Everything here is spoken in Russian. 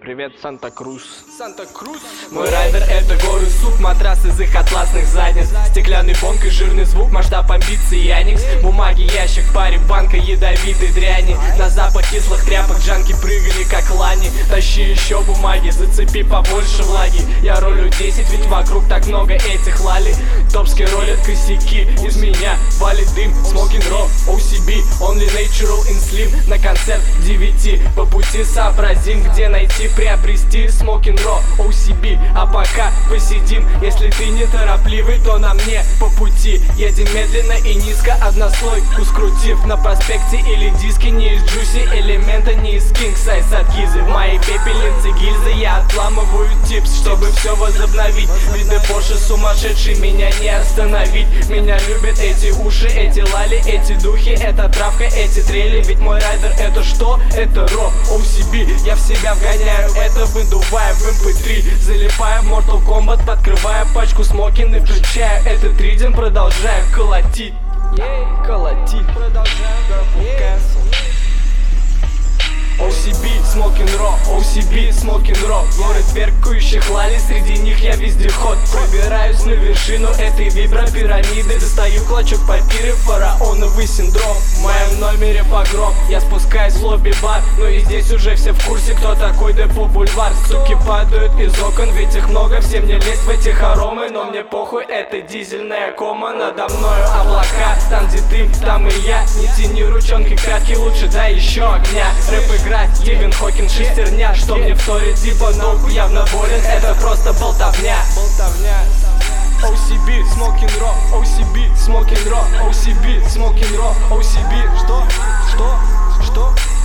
Привет, Санта-Крус. Санта-Крус? Мой райдер это горы суп, матрас из их атласных задниц. Стеклянный бонг и жирный звук, масштаб амбиций Яникс. Бумаги, ящик, паре, банка ядовитой дряни. На запах кислых тряпок. Джанки прыгали как лани. Тащи еще бумаги, зацепи побольше влаги. Я ролю 10, ведь вокруг так много этих лали. Топский ролят косяки, из меня валит дым. Смокинг ро, OCB, only natural in slim. На концерт 9, по пути сообразим, где найти, приобрести. Смокинг ро, OCB, а пока посидим. Если ты не торопливый, то на мне по пути. Едем медленно и низко, однослойку скрутив. На проспекте или диске, не из джуси элемента, не из кинг сайз от гизы В моей пепельнице гильзы я отламываю типс, чтобы все возобновить. Виды Порше сумасшедший, меня не остановить. Меня любят эти уши, эти лали, эти духи, эта травка, эти трели. Ведь мой райдер это что? Это ро, OCB Я в себя вгоняю это, выдувая в MP3 Залипая в Mortal Kombat, открывая пачку смокин и включая этот ридин Продолжаю колотить. Ей, колотить. Продолжаю OCB, OCB, Smoking Raw Горы тверкающих лали, среди них я вездеход. Пробираюсь на вершину этой вибропирамиды Достаю клочок папиры, фараоновый синдром В моем номере погром, я спускаюсь в лобби-бар Ну и здесь уже все в курсе, кто такой Депо Бульвар. Суки падают из окон, ведь их много. Всем не лезть в эти хоромы, но мне похуй Это дизельная кома, надо мною облака Там где ты, там и я. Не тяни ручонки кратки, лучше дай еще огня. Рэп играть, Стивен Хокин шестерня. Что мне вторит, типа ногу явно болен Это просто болтовня Smoking Raw, OCB, Smoking Raw, OCB, Smoking Raw, OCB Что? Что? Что?